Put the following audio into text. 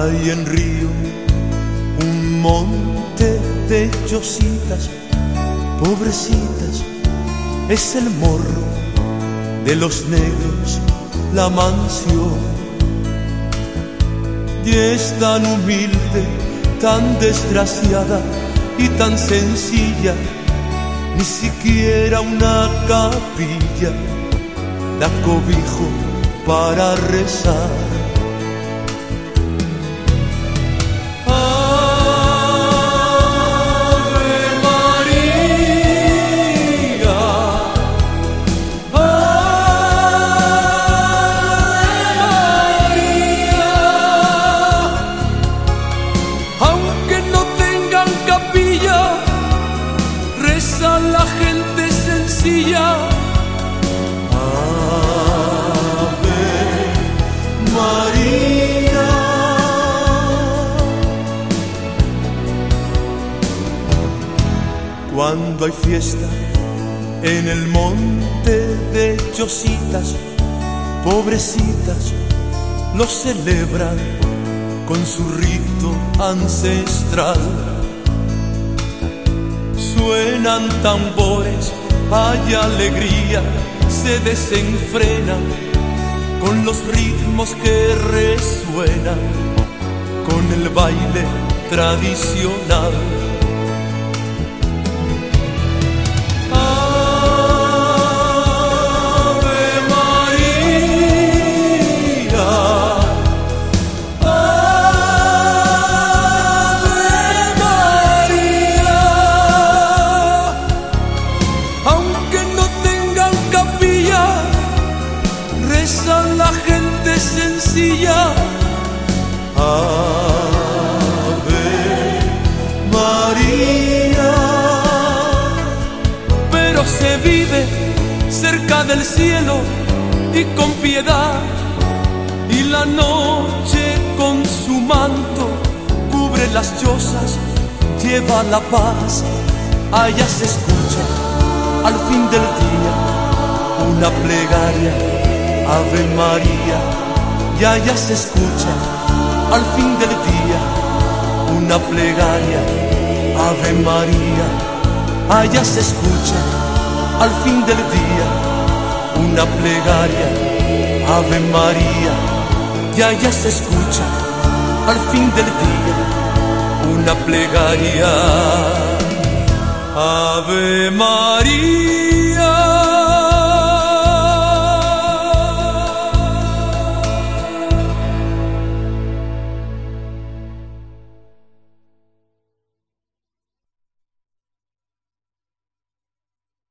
Hay en Río un monte de chocitas, pobrecitas, es el morro de los negros, la mansión. Y es tan humilde, tan desgraciada y tan sencilla, ni siquiera una capilla la cobijo para rezar. Cuando hay fiesta en el monte de chocitas, pobrecitas lo celebran con su rito ancestral. Suenan tambores, hay alegría, se desenfrenan con los ritmos que resuenan con el baile tradicional Pero se vive cerca del cielo y con piedad. Y la noche con su manto cubre las chozas, lleva la paz. Allá se escucha al fin del día una plegaria Ave María, y allá se escucha al fin del día una plegaria. Ave María, allá se escucha al fin del día una plegaria. Ave María, y allá se escucha al fin del día una plegaria. Ave María.